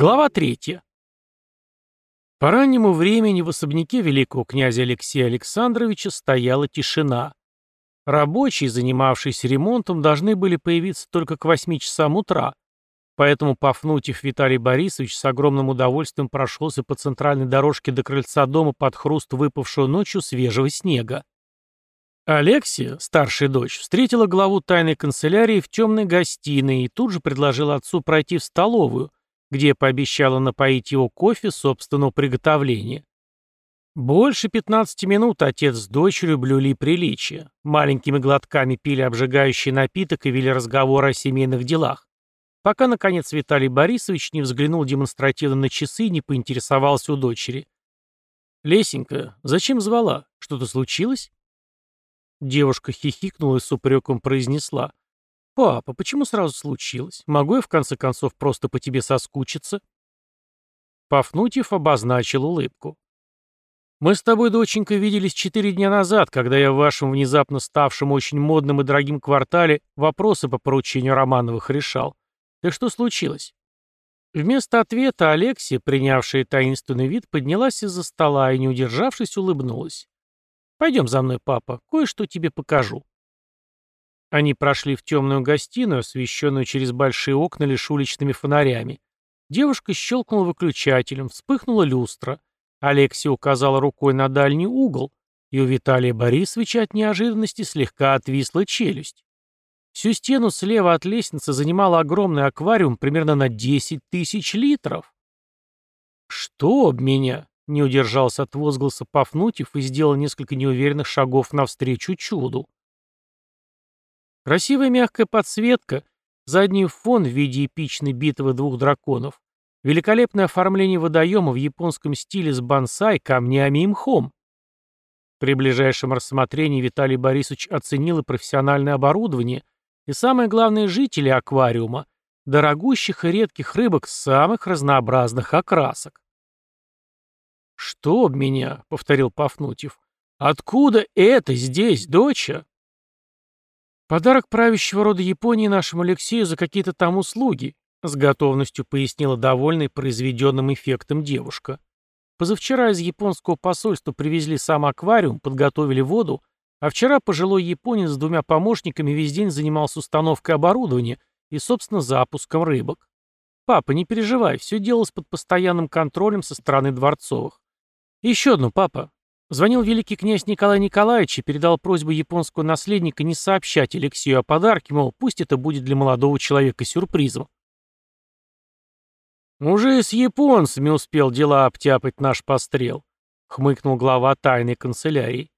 Глава третья. По раннему времени в особняке великого князя Алексея Александровича стояла тишина. Рабочие, занимавшиеся ремонтом, должны были появиться только к 8 часам утра, поэтому Пафнутьев Виталий Борисович с огромным удовольствием прошелся по центральной дорожке до крыльца дома под хруст выпавшего ночью свежего снега. Алексия, старшая дочь, встретила главу тайной канцелярии в темной гостиной и тут же предложила отцу пройти в столовую, где пообещала напоить его кофе собственного приготовления. Больше 15 минут отец с дочерью блюли приличия. Маленькими глотками пили обжигающий напиток и вели разговор о семейных делах. Пока, наконец, Виталий Борисович не взглянул демонстративно на часы и не поинтересовался у дочери. «Лесенька, зачем звала? Что-то случилось?» Девушка хихикнула и с упреком произнесла. «Папа, почему сразу случилось? Могу я, в конце концов, просто по тебе соскучиться?» Пафнутьев обозначил улыбку. «Мы с тобой, доченька, виделись четыре дня назад, когда я в вашем внезапно ставшем очень модном и дорогим квартале вопросы по поручению Романовых решал. Да что случилось?» Вместо ответа Алексия, принявшая таинственный вид, поднялась из-за стола и, не удержавшись, улыбнулась. «Пойдем за мной, папа, кое-что тебе покажу». Они прошли в темную гостиную, освещенную через большие окна лишь уличными фонарями. Девушка щелкнула выключателем, вспыхнула люстра. Алексия указала рукой на дальний угол, и у Виталия Борисовича от неожиданности слегка отвисла челюсть. Всю стену слева от лестницы занимал огромный аквариум примерно на 10 тысяч литров. «Что об меня?» — не удержался от возгласа Пафнутьев и сделал несколько неуверенных шагов навстречу чуду. Красивая мягкая подсветка, задний фон в виде эпичной битвы двух драконов, великолепное оформление водоема в японском стиле с бонсай, камнями и мхом. При ближайшем рассмотрении Виталий Борисович оценил и профессиональное оборудование, и самое главное жители аквариума, дорогущих и редких рыбок самых разнообразных окрасок. «Что об меня?» — повторил Пафнутьев. «Откуда это здесь, доча?» «Подарок правящего рода Японии нашему Алексею за какие-то там услуги», с готовностью пояснила довольной произведенным эффектом девушка. Позавчера из японского посольства привезли сам аквариум, подготовили воду, а вчера пожилой японец с двумя помощниками весь день занимался установкой оборудования и, собственно, запуском рыбок. «Папа, не переживай, все делалось под постоянным контролем со стороны Дворцовых. еще одно, папа. Звонил великий князь Николай Николаевич и передал просьбу японского наследника не сообщать Алексею о подарке, мол, пусть это будет для молодого человека сюрпризом. «Уже с японцами успел дела обтяпать наш пострел», — хмыкнул глава тайной канцелярии.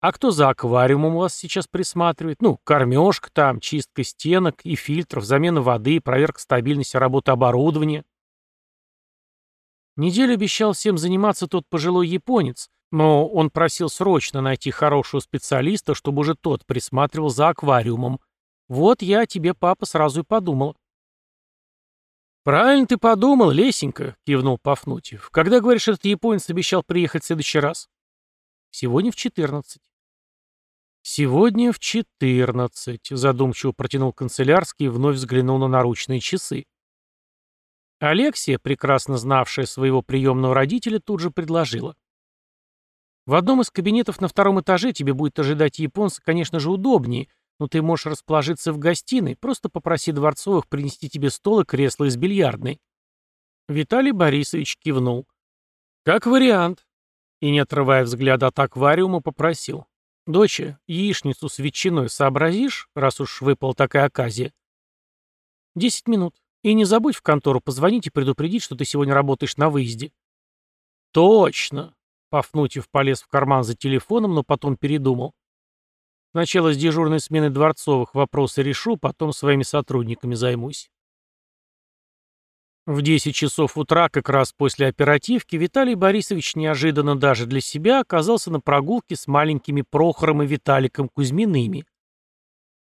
«А кто за аквариумом вас сейчас присматривает? Ну, кормежка там, чистка стенок и фильтров, замена воды, проверка стабильности работы оборудования». Неделю обещал всем заниматься тот пожилой японец, но он просил срочно найти хорошего специалиста, чтобы уже тот присматривал за аквариумом. Вот я тебе, папа, сразу и подумал. «Правильно ты подумал, Лесенька», — кивнул Пафнутьев. «Когда, говоришь, этот японец обещал приехать в следующий раз?» «Сегодня в четырнадцать». «Сегодня в четырнадцать», — задумчиво протянул канцелярский и вновь взглянул на наручные часы. Алексия, прекрасно знавшая своего приемного родителя, тут же предложила. В одном из кабинетов на втором этаже тебе будет ожидать японца, конечно же, удобнее, но ты можешь расположиться в гостиной, просто попроси Дворцовых принести тебе стол и кресло из бильярдной». Виталий Борисович кивнул. «Как вариант». И, не отрывая взгляда от аквариума, попросил. «Доча, яичницу с ветчиной сообразишь, раз уж выпала такая оказия?» «Десять минут. И не забудь в контору позвонить и предупредить, что ты сегодня работаешь на выезде». «Точно!» Пафнутьев полез в карман за телефоном, но потом передумал. Сначала с дежурной смены Дворцовых вопросы решу, потом своими сотрудниками займусь. В 10 часов утра, как раз после оперативки, Виталий Борисович неожиданно даже для себя оказался на прогулке с маленькими Прохором и Виталиком Кузьмиными.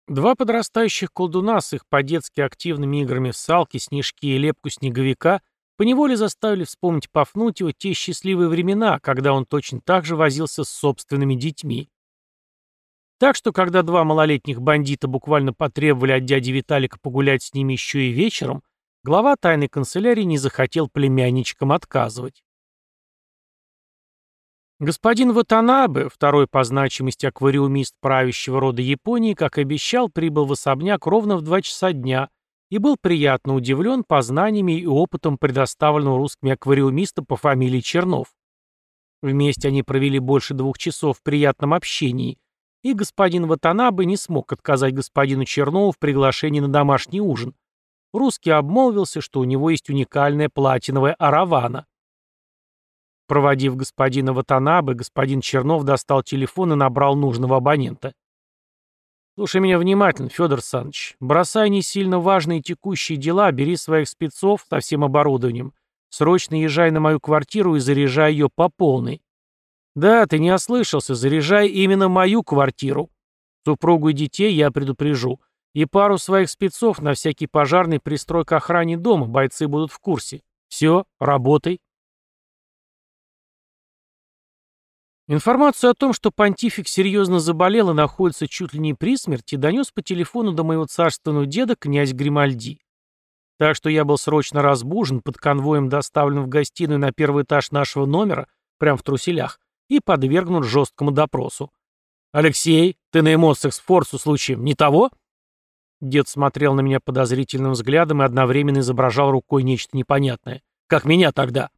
Два подрастающих колдуна с их по-детски активными играми в салки, снежки и лепку снеговика поневоле заставили вспомнить Пафнутьева те счастливые времена, когда он точно так же возился с собственными детьми. Так что, когда два малолетних бандита буквально потребовали от дяди Виталика погулять с ними еще и вечером, глава тайной канцелярии не захотел племянничкам отказывать. Господин Ватанабе, второй по значимости аквариумист правящего рода Японии, как обещал, прибыл в особняк ровно в два часа дня и был приятно удивлен познаниями и опытом предоставленного русскими аквариумиста по фамилии Чернов. Вместе они провели больше двух часов в приятном общении, и господин Ватанабе не смог отказать господину Чернову в приглашении на домашний ужин. Русский обмолвился, что у него есть уникальная платиновая аравана. Проводив господина Ватанабе, господин Чернов достал телефон и набрал нужного абонента. «Слушай меня внимательно, Федор Саныч. Бросай не сильно важные текущие дела, бери своих спецов со всем оборудованием. Срочно езжай на мою квартиру и заряжай ее по полной. Да, ты не ослышался, заряжай именно мою квартиру. Супругу и детей я предупрежу. И пару своих спецов на всякий пожарный пристрой к охране дома, бойцы будут в курсе. Все, работай. Информацию о том, что понтифик серьезно заболел и находится чуть ли не при смерти, донес по телефону до моего царственного деда князь Гримальди. Так что я был срочно разбужен, под конвоем доставлен в гостиную на первый этаж нашего номера, прямо в труселях, и подвергнут жесткому допросу. «Алексей, ты на эмоциях с Форсу случаем не того?» Дед смотрел на меня подозрительным взглядом и одновременно изображал рукой нечто непонятное. «Как меня тогда?»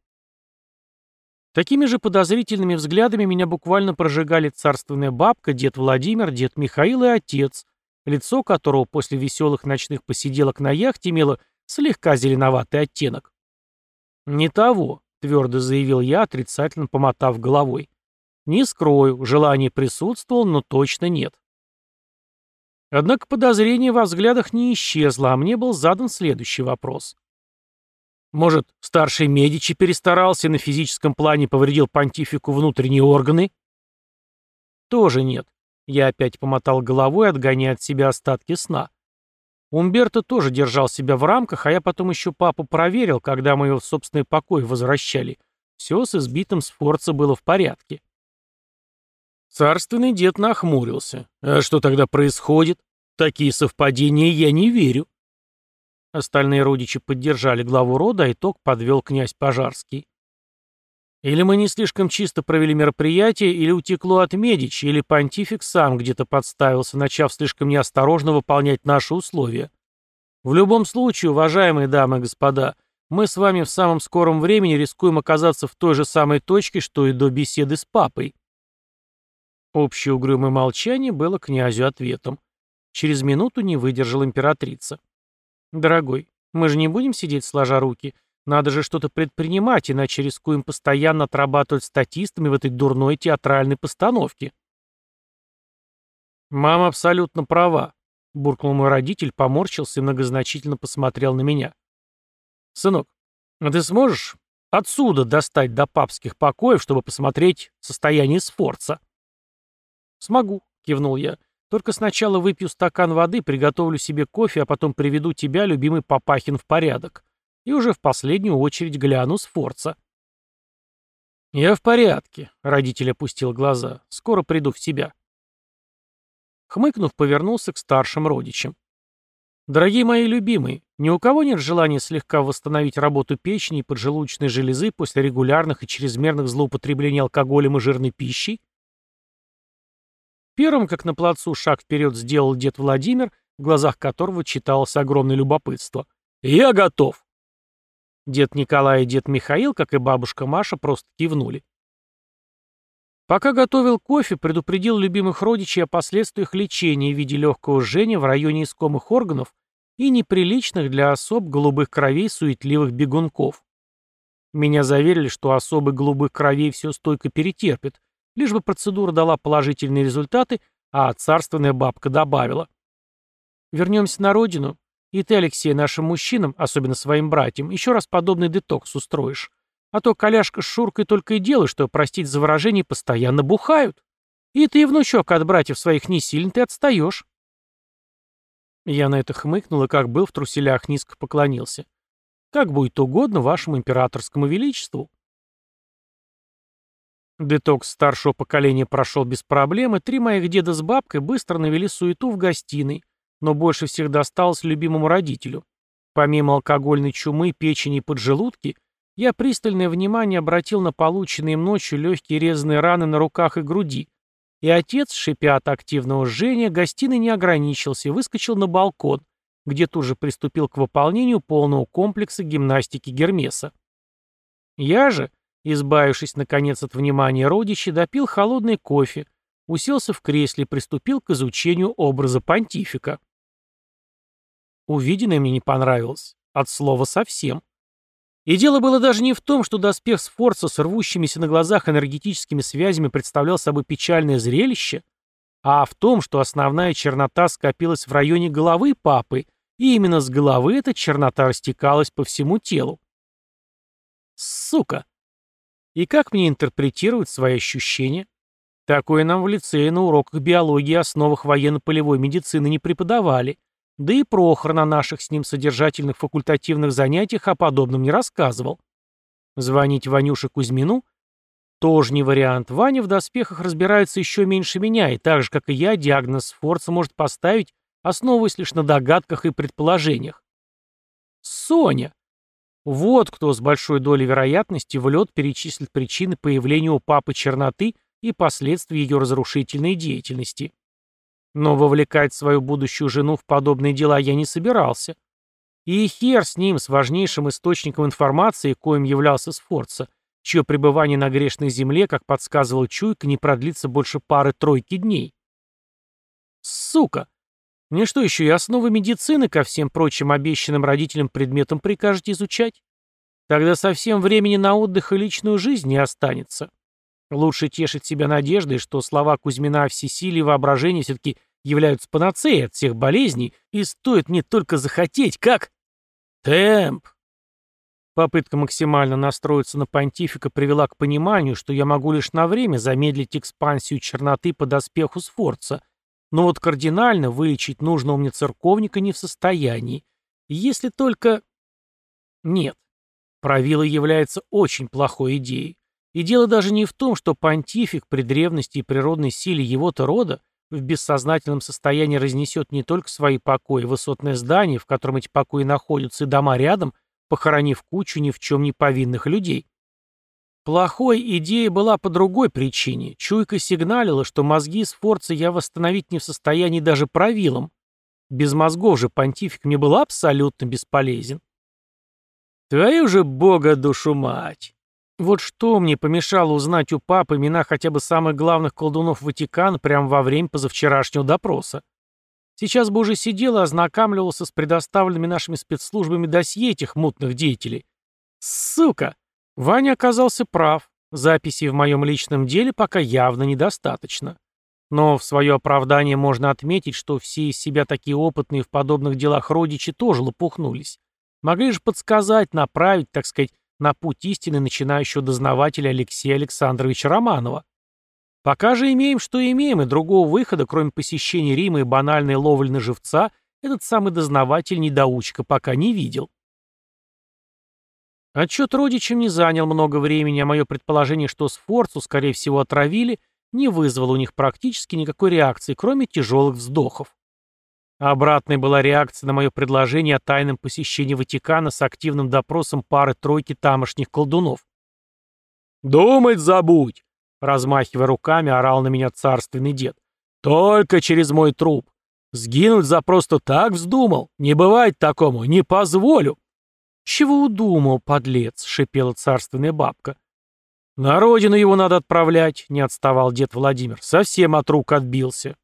Такими же подозрительными взглядами меня буквально прожигали царственная бабка, дед Владимир, дед Михаил и отец, лицо которого после веселых ночных посиделок на яхте имело слегка зеленоватый оттенок. «Не того», — твердо заявил я, отрицательно помотав головой. «Не скрою, желание присутствовало, но точно нет». Однако подозрение во взглядах не исчезло, а мне был задан следующий вопрос. Может, старший Медичи перестарался и на физическом плане повредил понтифику внутренние органы? Тоже нет. Я опять помотал головой, отгоняя от себя остатки сна. Умберто тоже держал себя в рамках, а я потом еще папу проверил, когда мы его в собственный покой возвращали. Все с избитым Сфорца было в порядке. Царственный дед нахмурился. А что тогда происходит? Такие совпадения я не верю. Остальные родичи поддержали главу рода, а итог подвел князь Пожарский. Или мы не слишком чисто провели мероприятие, или утекло от Медичи, или понтифик сам где-то подставился, начав слишком неосторожно выполнять наши условия. В любом случае, уважаемые дамы и господа, мы с вами в самом скором времени рискуем оказаться в той же самой точке, что и до беседы с папой. Общее угрюмое молчание было князю ответом. Через минуту не выдержала императрица. «Дорогой, мы же не будем сидеть сложа руки. Надо же что-то предпринимать, иначе рискуем постоянно отрабатывать статистами в этой дурной театральной постановке». «Мама абсолютно права», — буркнул мой родитель, поморщился и многозначительно посмотрел на меня. «Сынок, а ты сможешь отсюда достать до папских покоев, чтобы посмотреть состояние Сфорца?» «Смогу», — кивнул я. Только сначала выпью стакан воды, приготовлю себе кофе, а потом приведу тебя, любимый Папахин, в порядок. И уже в последнюю очередь гляну с Форца. «Я в порядке», — родитель опустил глаза. «Скоро приду в себя». Хмыкнув, повернулся к старшим родичам. «Дорогие мои любимые, ни у кого нет желания слегка восстановить работу печени и поджелудочной железы после регулярных и чрезмерных злоупотреблений алкоголем и жирной пищей?» Первым, как на плацу, шаг вперед сделал дед Владимир, в глазах которого читалось огромное любопытство. «Я готов!» Дед Николай и дед Михаил, как и бабушка Маша, просто кивнули. Пока готовил кофе, предупредил любимых родичей о последствиях лечения в виде легкого жжения в районе искомых органов и неприличных для особ голубых кровей суетливых бегунков. Меня заверили, что особы голубых кровей все стойко перетерпят, Лишь бы процедура дала положительные результаты, а царственная бабка добавила. Вернемся на родину, и ты, Алексей, нашим мужчинам, особенно своим братьям, еще раз подобный детокс устроишь. А то коляшка с Шуркой только и делают, что, простить за выражение, постоянно бухают. И ты, внучок, от братьев своих не сильно ты отстаешь. Я на это хмыкнул и, как был в труселях, низко поклонился. Как будет угодно вашему императорскому величеству. Детокс старшего поколения прошел без проблем, и три моих деда с бабкой быстро навели суету в гостиной, но больше всех досталось любимому родителю. Помимо алкогольной чумы, печени и поджелудки, я пристальное внимание обратил на полученные им ночью легкие резаные раны на руках и груди, и отец, шипя от активного жжения, гостиной не ограничился и выскочил на балкон, где тут же приступил к выполнению полного комплекса гимнастики Гермеса. Я же, избавившись наконец от внимания родичей, допил холодный кофе, уселся в кресле и приступил к изучению образа понтифика. Увиденное мне не понравилось. От слова совсем. И дело было даже не в том, что доспех Сфорца с рвущимися на глазах энергетическими связями представлял собой печальное зрелище, а в том, что основная чернота скопилась в районе головы папы, и именно с головы эта чернота растекалась по всему телу. Сука! И как мне интерпретировать свои ощущения? Такое нам в лицее на уроках биологии основах военно-полевой медицины не преподавали, да и Прохор на наших с ним содержательных факультативных занятиях о подобном не рассказывал. Звонить Ванюше Кузьмину? Тоже не вариант. Ваня в доспехах разбирается еще меньше меня, и так же, как и я, диагноз Форца может поставить, основываясь лишь на догадках и предположениях. Соня! Вот кто с большой долей вероятности в лед перечислит причины появления у папы черноты и последствий ее разрушительной деятельности. Но вовлекать свою будущую жену в подобные дела я не собирался. И хер с ним, с важнейшим источником информации, коим являлся Сфорца, чье пребывание на грешной земле, как подсказывал Чуйка, не продлится больше пары-тройки дней. Сука! Мне что еще и основы медицины ко всем прочим обещанным родителям предметам прикажете изучать? Тогда совсем времени на отдых и личную жизнь не останется. Лучше тешить себя надеждой, что слова Кузьмина о всесилии и воображении все-таки являются панацеей от всех болезней, и стоит мне только захотеть, как... Темп! Попытка максимально настроиться на понтифика привела к пониманию, что я могу лишь на время замедлить экспансию черноты по доспеху Сфорца, но вот кардинально вылечить нужного мне церковника не в состоянии. Если только... Нет. Правила является очень плохой идеей. И дело даже не в том, что понтифик при древности и природной силе его-то рода в бессознательном состоянии разнесет не только свои покои, высотное здание, в котором эти покои находятся, и дома рядом, похоронив кучу ни в чем не повинных людей. Плохой идея была по другой причине. Чуйка сигналила, что мозги Сфорца я восстановить не в состоянии даже правилом. Без мозгов же понтифик мне был абсолютно бесполезен. Твою же бога душу мать! Вот что мне помешало узнать у папы имена хотя бы самых главных колдунов Ватикана прямо во время позавчерашнего допроса. Сейчас бы уже сидел и ознакомливался с предоставленными нашими спецслужбами досье этих мутных деятелей. Сука! Ваня оказался прав. Записей в моем личном деле пока явно недостаточно. Но в свое оправдание можно отметить, что все из себя такие опытные в подобных делах родичи тоже лопухнулись. Могли же подсказать, направить, так сказать, на путь истины начинающего дознавателя Алексея Александровича Романова. Пока же имеем, что имеем, и другого выхода, кроме посещения Рима и банальной ловли на живца, этот самый дознаватель-недоучка пока не видел. Отчет родичам не занял много времени, а мое предположение, что Сфорцу, скорее всего, отравили, не вызвало у них практически никакой реакции, кроме тяжелых вздохов. Обратной была реакция на мое предложение о тайном посещении Ватикана с активным допросом пары-тройки тамошних колдунов. «Думать забудь!» — размахивая руками, орал на меня царственный дед. «Только через мой труп. Сгинуть за просто так вздумал? Не бывает такому, не позволю!» «Чего удумал, подлец?» — шипела царственная бабка. «На родину его надо отправлять», — не отставал дед Владимир. «Совсем от рук отбился».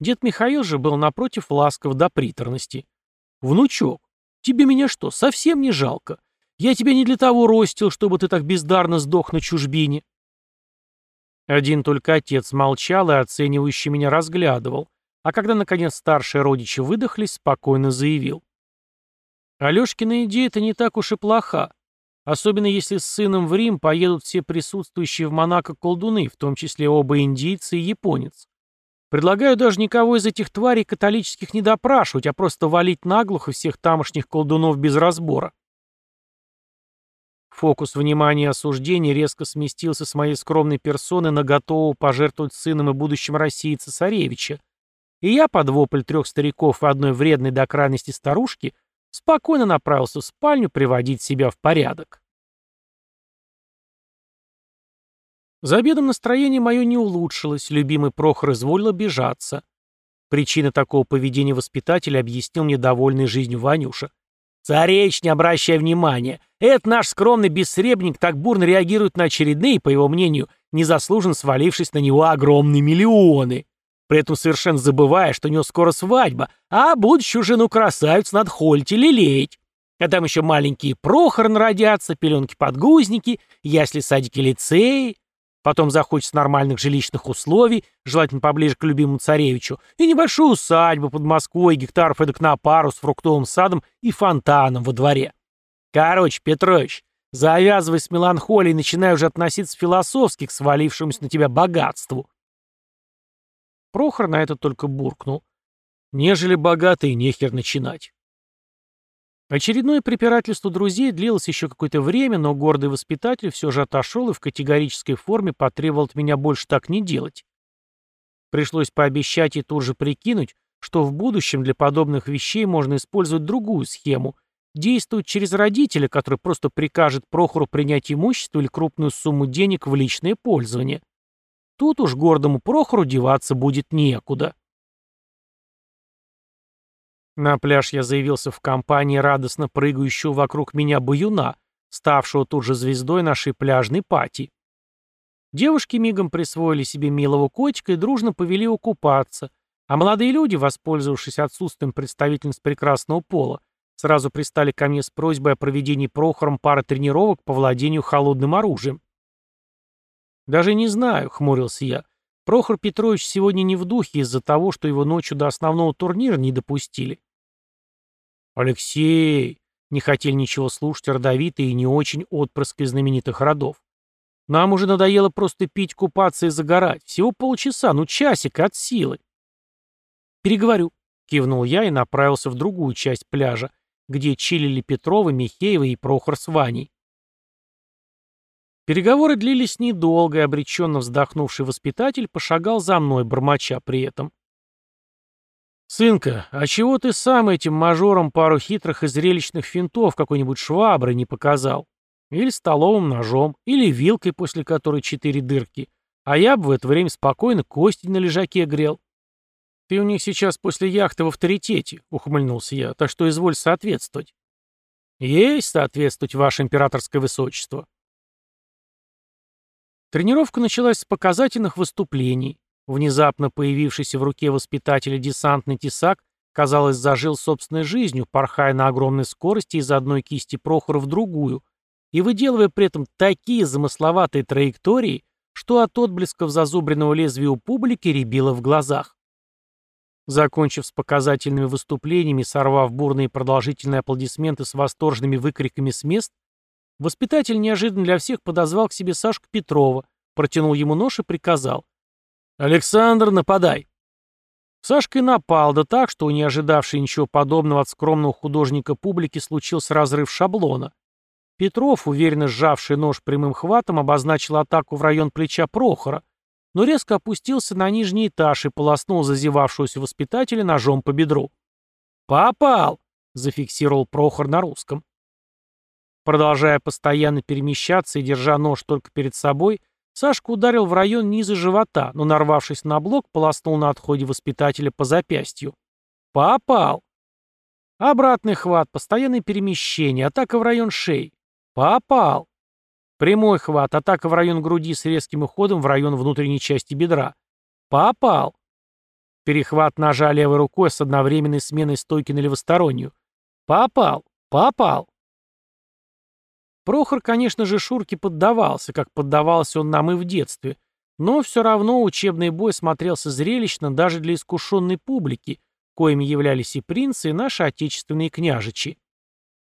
Дед Михаил же был напротив ласков до приторности. «Внучок, тебе меня что, совсем не жалко? Я тебя не для того ростил, чтобы ты так бездарно сдох на чужбине». Один только отец молчал и оценивающе меня разглядывал, а когда, наконец, старшие родичи выдохлись, спокойно заявил. Алешкина идея-то не так уж и плоха, особенно если с сыном в Рим поедут все присутствующие в Монако колдуны, в том числе оба индийцы и японец. Предлагаю даже никого из этих тварей католических не допрашивать, а просто валить наглухо всех тамошних колдунов без разбора. Фокус внимания и осуждения резко сместился с моей скромной персоны на готового пожертвовать сыном и будущим России цесаревича, и я под вопль трех стариков и одной вредной до крайности старушки спокойно направился в спальню приводить себя в порядок. За обедом настроение мое не улучшилось, любимый Прохор изволил обижаться. Причина такого поведения воспитателя объяснил мне довольный жизнью Ванюша. «Царевич, не обращай внимания. Этот наш скромный бессребник так бурно реагирует на очередные, по его мнению, незаслуженно свалившись на него огромные миллионы. При этом совершенно забывая, что у него скоро свадьба, а будущую жену красавицу надо холить и лелеять. А там еще маленькие Прохорн родятся, пеленки-подгузники, ясли-садики лицеи. Потом захочется нормальных жилищных условий, желательно поближе к любимому царевичу, и небольшую усадьбу под Москвой, гектаров эдак на пару с фруктовым садом и фонтаном во дворе. Короче, Петрович, завязывай с меланхолией начинай уже относиться философски к свалившемуся на тебя богатству. Прохор на это только буркнул. Нежели богатый, нехер начинать. Очередное препирательство друзей длилось еще какое-то время, но гордый воспитатель все же отошел и в категорической форме потребовал от меня больше так не делать. Пришлось пообещать и тут же прикинуть, что в будущем для подобных вещей можно использовать другую схему – действовать через родителя, который просто прикажет Прохору принять имущество или крупную сумму денег в личное пользование. Тут уж гордому Прохору деваться будет некуда. На пляж я заявился в компании радостно прыгающего вокруг меня баюна, ставшего тут же звездой нашей пляжной пати. Девушки мигом присвоили себе милого котика и дружно повели его купаться, а молодые люди, воспользовавшись отсутствием представительниц прекрасного пола, сразу пристали ко мне с просьбой о проведении Прохором пары тренировок по владению холодным оружием. «Даже не знаю», — хмурился я. «Прохор Петрович сегодня не в духе из-за того, что его ночью до основного турнира не допустили». «Алексей!» — не хотели ничего слушать родовитые и не очень отпрыски знаменитых родов. «Нам уже надоело просто пить, купаться и загорать. Всего полчаса, ну часик от силы». «Переговорю», — кивнул я и направился в другую часть пляжа, где чилили Петровы, Михеева и Прохор с Ваней. Переговоры длились недолго, и обреченно вздохнувший воспитатель пошагал за мной, бормоча при этом. «Сынка, а чего ты сам этим мажором пару хитрых и зрелищных финтов какой-нибудь швабры не показал? Или столовым ножом, или вилкой, после которой четыре дырки, а я бы в это время спокойно кости на лежаке грел». «Ты у них сейчас после яхты в авторитете», — ухмыльнулся я, — «так что изволь соответствовать». «Есть соответствовать, ваше императорское высочество», Тренировка началась с показательных выступлений. Внезапно появившийся в руке воспитателя десантный тесак, казалось, зажил собственной жизнью, порхая на огромной скорости из одной кисти Прохора в другую, и выделывая при этом такие замысловатые траектории, что от отблесков зазубренного лезвия у публики рябило в глазах. Закончив с показательными выступлениями, сорвав бурные продолжительные аплодисменты с восторженными выкриками с мест, Воспитатель неожиданно для всех подозвал к себе Сашку Петрова, протянул ему нож и приказал. «Александр, нападай!» Сашка и напал, да так, что у не ожидавшей ничего подобного от скромного художника публики случился разрыв шаблона. Петров, уверенно сжавший нож прямым хватом, обозначил атаку в район плеча Прохора, но резко опустился на нижний этаж и полоснул зазевавшегося воспитателя ножом по бедру. «Попал!» — зафиксировал Прохор на русском. Продолжая постоянно перемещаться и держа нож только перед собой, Сашка ударил в район низа живота, но, нарвавшись на блок, полоснул на отходе воспитателя по запястью. Попал. Обратный хват, постоянное перемещение, атака в район шеи. Попал. Прямой хват, атака в район груди с резким уходом в район внутренней части бедра. Попал. Перехват ножа левой рукой с одновременной сменой стойки на левостороннюю. Попал. Попал. Прохор, конечно же, Шурке поддавался, как поддавался он нам и в детстве, но все равно учебный бой смотрелся зрелищно даже для искушенной публики, коими являлись и принцы, и наши отечественные княжичи.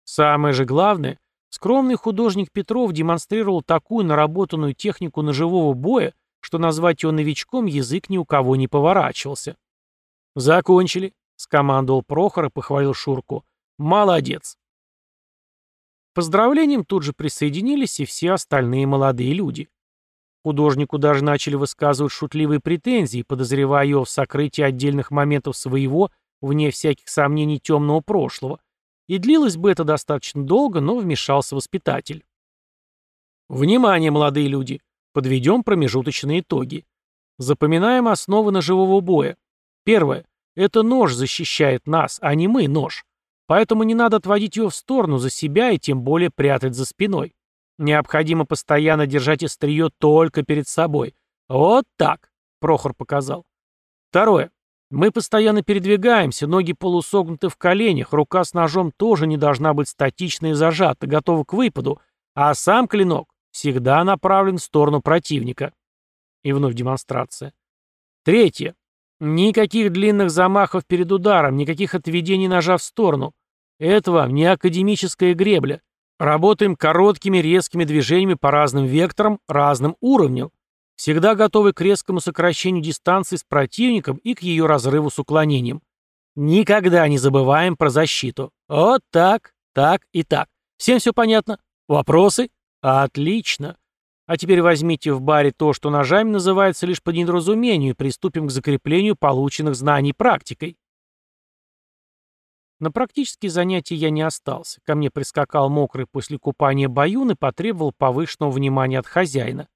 Самое же главное, скромный художник Петров демонстрировал такую наработанную технику ножевого боя, что назвать его новичком язык ни у кого не поворачивался. «Закончили», — скомандовал Прохор и похвалил Шурку. «Молодец». Поздравлениям тут же присоединились и все остальные молодые люди. Художнику даже начали высказывать шутливые претензии, подозревая его в сокрытии отдельных моментов своего, вне всяких сомнений, темного прошлого, И длилось бы это достаточно долго, но вмешался воспитатель. Внимание, молодые люди! Подведем промежуточные итоги. Запоминаем основы ножевого боя. Первое. Это нож защищает нас, а не мы нож. Поэтому не надо отводить его в сторону за себя и тем более прятать за спиной. Необходимо постоянно держать острие только перед собой. Вот так, Прохор показал. Второе. Мы постоянно передвигаемся, ноги полусогнуты в коленях, рука с ножом тоже не должна быть статична и зажата, готова к выпаду, а сам клинок всегда направлен в сторону противника. И вновь демонстрация. Третье. Никаких длинных замахов перед ударом, никаких отведений ножа в сторону. Это вам не академическая гребля. Работаем короткими резкими движениями по разным векторам, разным уровням. Всегда готовы к резкому сокращению дистанции с противником и к ее разрыву с уклонением. Никогда не забываем про защиту. Вот так, так и так. Всем все понятно? Вопросы? Отлично. А теперь возьмите в баре то, что ножами называется лишь по недоразумению, и приступим к закреплению полученных знаний практикой. На практические занятия я не остался. Ко мне прискакал мокрый после купания баюн и потребовал повышенного внимания от хозяина.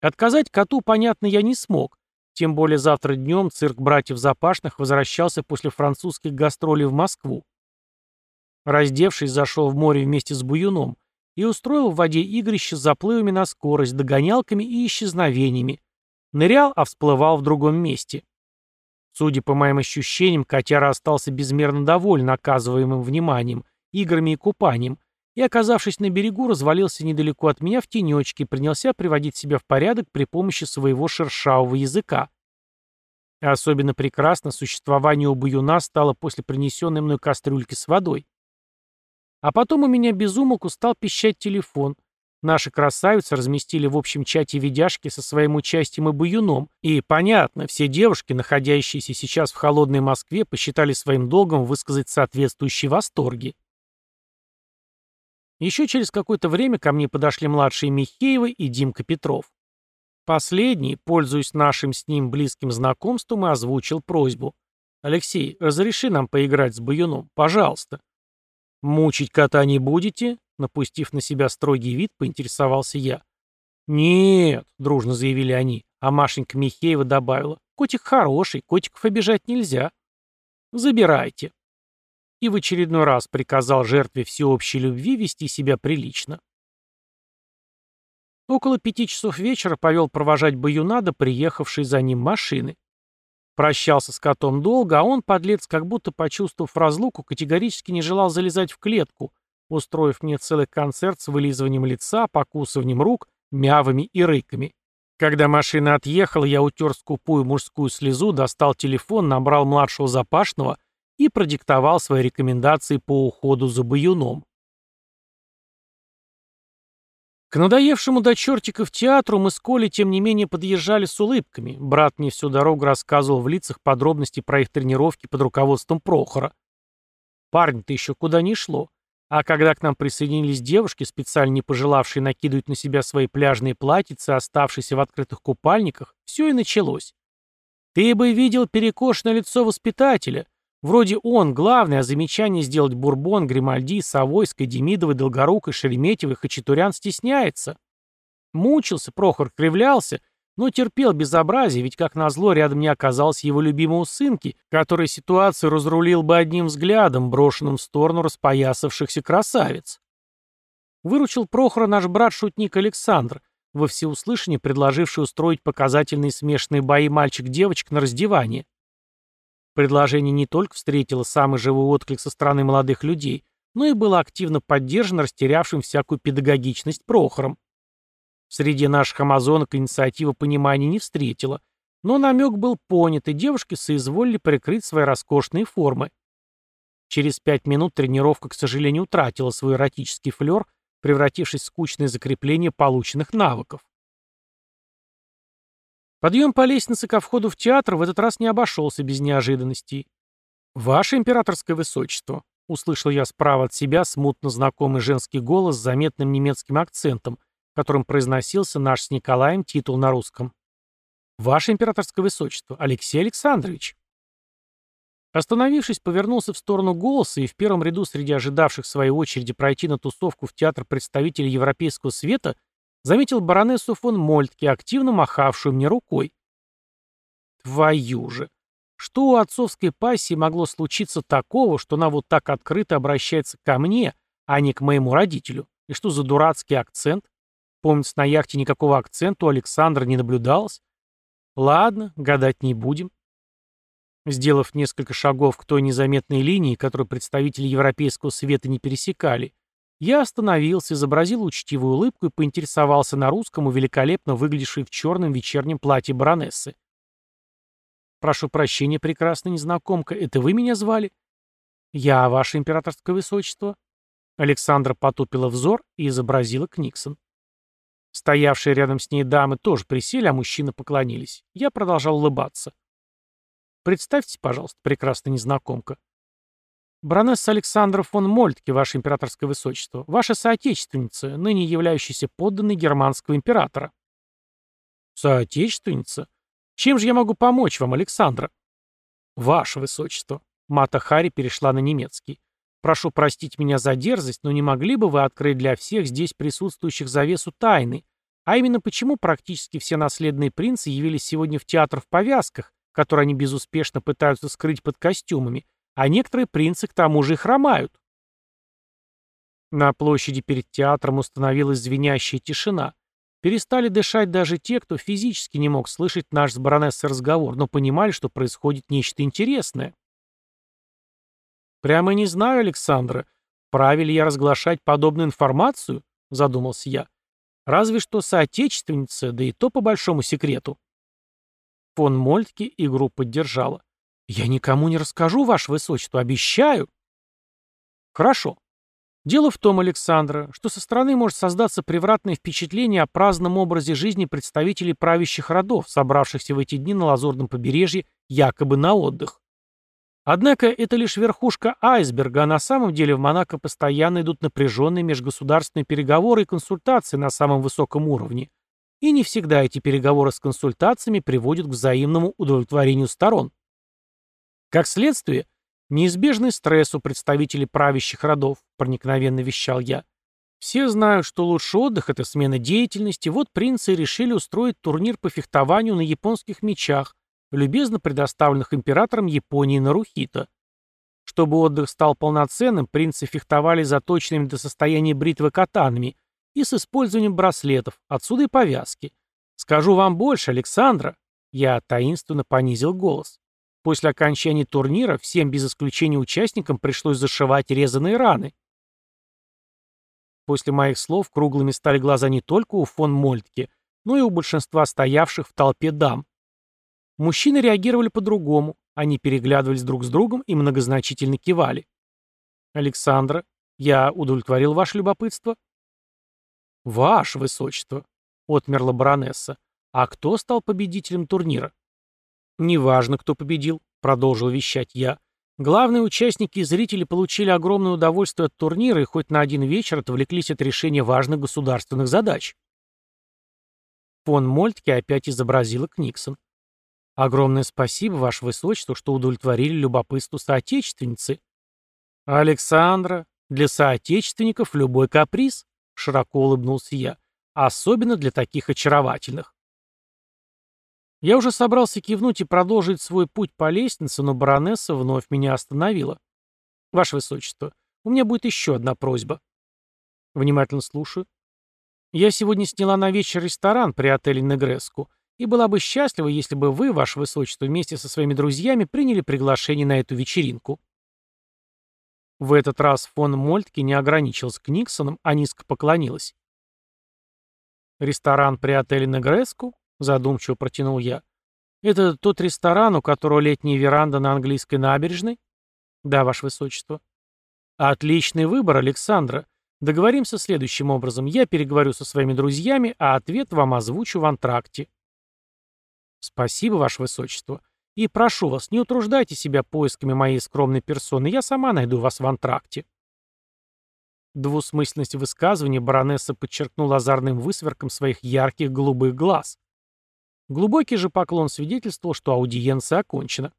Отказать коту, понятно, я не смог. Тем более завтра днем цирк братьев Запашных возвращался после французских гастролей в Москву. Раздевшись, зашел в море вместе с Буюном и устроил в воде игрище с заплывами на скорость, догонялками и исчезновениями. Нырял, а всплывал в другом месте. Судя по моим ощущениям, котяра остался безмерно доволен оказываемым вниманием, играми и купанием, и, оказавшись на берегу, развалился недалеко от меня в тенечке и принялся приводить себя в порядок при помощи своего шершавого языка. особенно прекрасно существование у баюна стало после принесенной мной кастрюльки с водой. А потом у меня безумолку стал пищать телефон. Наши красавицы разместили в общем чате видяшки со своим участием и баюном, и, понятно, все девушки, находящиеся сейчас в холодной Москве, посчитали своим долгом высказать соответствующие восторги. Еще через какое-то время ко мне подошли младшие Михеевы и Димка Петров. Последний, пользуясь нашим с ним близким знакомством, и озвучил просьбу. «Алексей, разреши нам поиграть с Баюном, пожалуйста». «Мучить кота не будете?» Напустив на себя строгий вид, поинтересовался я. «Нет», — дружно заявили они, а Машенька Михеева добавила. «Котик хороший, котиков обижать нельзя». «Забирайте» и в очередной раз приказал жертве всеобщей любви вести себя прилично. Около пяти часов вечера повел провожать Баюна до приехавшей за ним машины. Прощался с котом долго, а он, подлец, как будто почувствовав разлуку, категорически не желал залезать в клетку, устроив мне целый концерт с вылизыванием лица, покусыванием рук, мявами и рыками. Когда машина отъехала, я утер скупую мужскую слезу, достал телефон, набрал младшего запашного — и продиктовал свои рекомендации по уходу за баюном. К надоевшему до чертиков театру мы с Колей, тем не менее, подъезжали с улыбками. Брат мне всю дорогу рассказывал в лицах подробности про их тренировки под руководством Прохора. Парень-то еще куда ни шло. А когда к нам присоединились девушки, специально не пожелавшие накидывать на себя свои пляжные платьицы, оставшиеся в открытых купальниках, все и началось. Ты бы видел перекошенное лицо воспитателя. Вроде он главный, а замечание сделать Бурбон, Гримальди, Савойской, Демидовой, Долгорукой, Шереметьевой, Хачатурян стесняется. Мучился, Прохор кривлялся, но терпел безобразие, ведь как назло рядом не оказалось его любимого сынки, который ситуацию разрулил бы одним взглядом, брошенным в сторону распоясавшихся красавиц. Выручил Прохора наш брат-шутник Александр, во всеуслышание предложивший устроить показательные смешанные бои мальчик-девочек на раздевание. Предложение не только встретило самый живой отклик со стороны молодых людей, но и было активно поддержано растерявшим всякую педагогичность Прохором. Среди наших амазонок инициатива понимания не встретила, но намек был понят, и девушки соизволили прикрыть свои роскошные формы. Через пять минут тренировка, к сожалению, утратила свой эротический флер, превратившись в скучное закрепление полученных навыков. Подъем по лестнице ко входу в театр в этот раз не обошелся без неожиданностей. «Ваше императорское высочество», — услышал я справа от себя смутно знакомый женский голос с заметным немецким акцентом, которым произносился наш с Николаем титул на русском. «Ваше императорское высочество, Алексей Александрович». Остановившись, повернулся в сторону голоса и в первом ряду среди ожидавших своей очереди пройти на тусовку в театр представителей Европейского света заметил баронессу фон Мольтке, активно махавшую мне рукой. Твою же! Что у отцовской пассии могло случиться такого, что она вот так открыто обращается ко мне, а не к моему родителю? И что за дурацкий акцент? Помнится, на яхте никакого акцента у Александра не наблюдалось. Ладно, гадать не будем. Сделав несколько шагов к той незаметной линии, которую представители Европейского света не пересекали, я остановился, изобразил учтивую улыбку и поинтересовался на русском у великолепно выглядевшей в черном вечернем платье баронессы. «Прошу прощения, прекрасная незнакомка, это вы меня звали?» «Я, ваше императорское высочество». Александра потупила взор и изобразила Книксон. Стоявшие рядом с ней дамы тоже присели, а мужчины поклонились. Я продолжал улыбаться. «Представьте, пожалуйста, прекрасная незнакомка». «Баронесса Александра фон Мольтке, ваше императорское высочество, ваша соотечественница, ныне являющаяся подданной германского императора». «Соотечественница? Чем же я могу помочь вам, Александра?» «Ваше высочество». Мата Хари перешла на немецкий. «Прошу простить меня за дерзость, но не могли бы вы открыть для всех здесь присутствующих завесу тайны, а именно почему практически все наследные принцы явились сегодня в театр в повязках, которые они безуспешно пытаются скрыть под костюмами, а некоторые принцы к тому же и хромают?» На площади перед театром установилась звенящая тишина. Перестали дышать даже те, кто физически не мог слышать наш с баронессой разговор, но понимали, что происходит нечто интересное. «Прямо не знаю, Александра, правильно я разглашать подобную информацию?» — задумался я. «Разве что соотечественница, да и то по большому секрету». Фон Мольтке игру поддержала. «Я никому не расскажу, ваше высочество, обещаю». «Хорошо. Дело в том, Александра, что со стороны может создаться превратное впечатление о праздном образе жизни представителей правящих родов, собравшихся в эти дни на Лазурном побережье якобы на отдых. Однако это лишь верхушка айсберга, а на самом деле в Монако постоянно идут напряженные межгосударственные переговоры и консультации на самом высоком уровне. И не всегда эти переговоры с консультациями приводят к взаимному удовлетворению сторон. Как следствие, Неизбежный стресс у представителей правящих родов, проникновенно вещал я. Все знают, что лучший отдых – это смена деятельности, вот принцы решили устроить турнир по фехтованию на японских мечах, любезно предоставленных императором Японии Нарухито. Чтобы отдых стал полноценным, принцы фехтовали заточенными до состояния бритвы катанами и с использованием браслетов, отсюда и повязки. Скажу вам больше, Александра. Я таинственно понизил голос. После окончания турнира всем без исключения участникам пришлось зашивать резаные раны. После моих слов круглыми стали глаза не только у фон Мольтке, но и у большинства стоявших в толпе дам. Мужчины реагировали по-другому, они переглядывались друг с другом и многозначительно кивали. «Александра, я удовлетворил ваше любопытство?» «Ваше высочество», — отмерла баронесса. «А кто стал победителем турнира?» «Неважно, кто победил», — продолжил вещать я. «Главные участники и зрители получили огромное удовольствие от турнира и хоть на один вечер отвлеклись от решения важных государственных задач». Фон Мольтке опять изобразила Книксон. «Огромное спасибо, Ваше Высочество, что удовлетворили любопытству соотечественницы». «Александра, для соотечественников любой каприз», — широко улыбнулся я, — «особенно для таких очаровательных». Я уже собрался кивнуть и продолжить свой путь по лестнице, но баронесса вновь меня остановила. «Ваше Высочество, у меня будет еще одна просьба». «Внимательно слушаю». «Я сегодня сняла на вечер ресторан при отеле Негреску, и была бы счастлива, если бы вы, Ваше Высочество, вместе со своими друзьями приняли приглашение на эту вечеринку». В этот раз фон Мольтке не ограничился Книксоном, а низко поклонилась. «Ресторан при отеле Негреску?» задумчиво протянул я. «Это тот ресторан, у которого летняя веранда на английской набережной?» «Да, Ваше Высочество». «Отличный выбор, Александра. Договоримся следующим образом. Я переговорю со своими друзьями, а ответ вам озвучу в антракте». «Спасибо, Ваше Высочество. И прошу вас, не утруждайте себя поисками моей скромной персоны, я сама найду вас в антракте». Двусмысленность высказывания баронесса подчеркнула озорным высверком своих ярких голубых глаз. Глубокий же поклон свидетельствовал, что аудиенция окончена.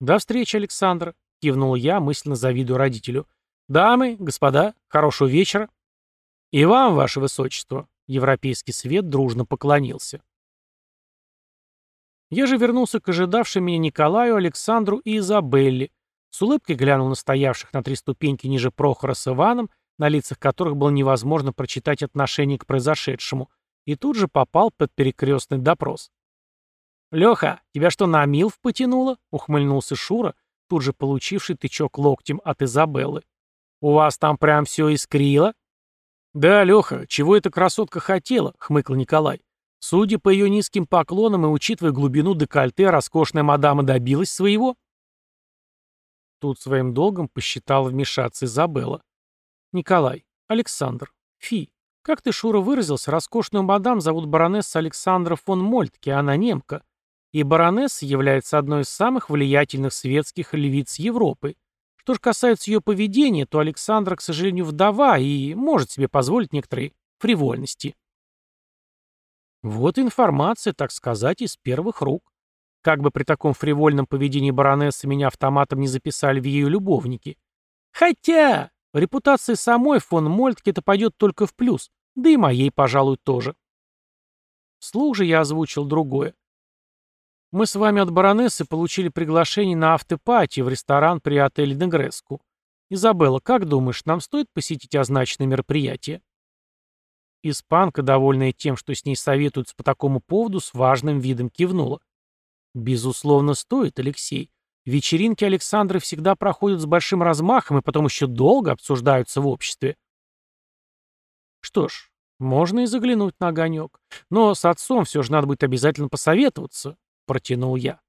До встречи, Александр, кивнул я, мысленно завидую родителю. Дамы, господа, хорошего вечера. И вам, ваше высочество. Европейский свет дружно поклонился. Я же вернулся к ожидавшим меня Николаю, Александру и Изабелле, с улыбкой глянул на стоявших на три ступеньки ниже Прохора с Иваном, на лицах которых было невозможно прочитать отношение к произошедшему, и тут же попал под перекрестный допрос. «Леха, тебя что, на Милф потянуло?» — ухмыльнулся Шура, тут же получивший тычок локтем от Изабеллы. «У вас там прям все искрило?» «Да, Леха, чего эта красотка хотела?» — хмыкал Николай. «Судя по ее низким поклонам и учитывая глубину декольте, роскошная мадама добилась своего?» Тут своим долгом посчитал вмешаться Изабелла. «Николай, Александр, Фи, как ты, Шура, выразился, роскошную мадам зовут баронесса Александра фон Мольтке, она немка, и баронесса является одной из самых влиятельных светских львиц Европы. Что же касается ее поведения, то Александра, к сожалению, вдова и может себе позволить некоторые фривольности». Вот информация, так сказать, из первых рук. Как бы при таком фривольном поведении баронессы меня автоматом не записали в ее любовники. Хотя, репутации самой фон Мольтке это пойдет только в плюс, да и моей, пожалуй, тоже. Вслух же я озвучил другое. Мы с вами от баронессы получили приглашение на автопати в ресторан при отеле Негреску. Изабелла, как думаешь, нам стоит посетить означенное мероприятие? Испанка, довольная тем, что с ней советуются по такому поводу, с важным видом кивнула. Безусловно, стоит, Алексей. Вечеринки Александры всегда проходят с большим размахом и потом еще долго обсуждаются в обществе. Что ж, можно и заглянуть на огонек. Но с отцом все же надо будет обязательно посоветоваться, протянул я.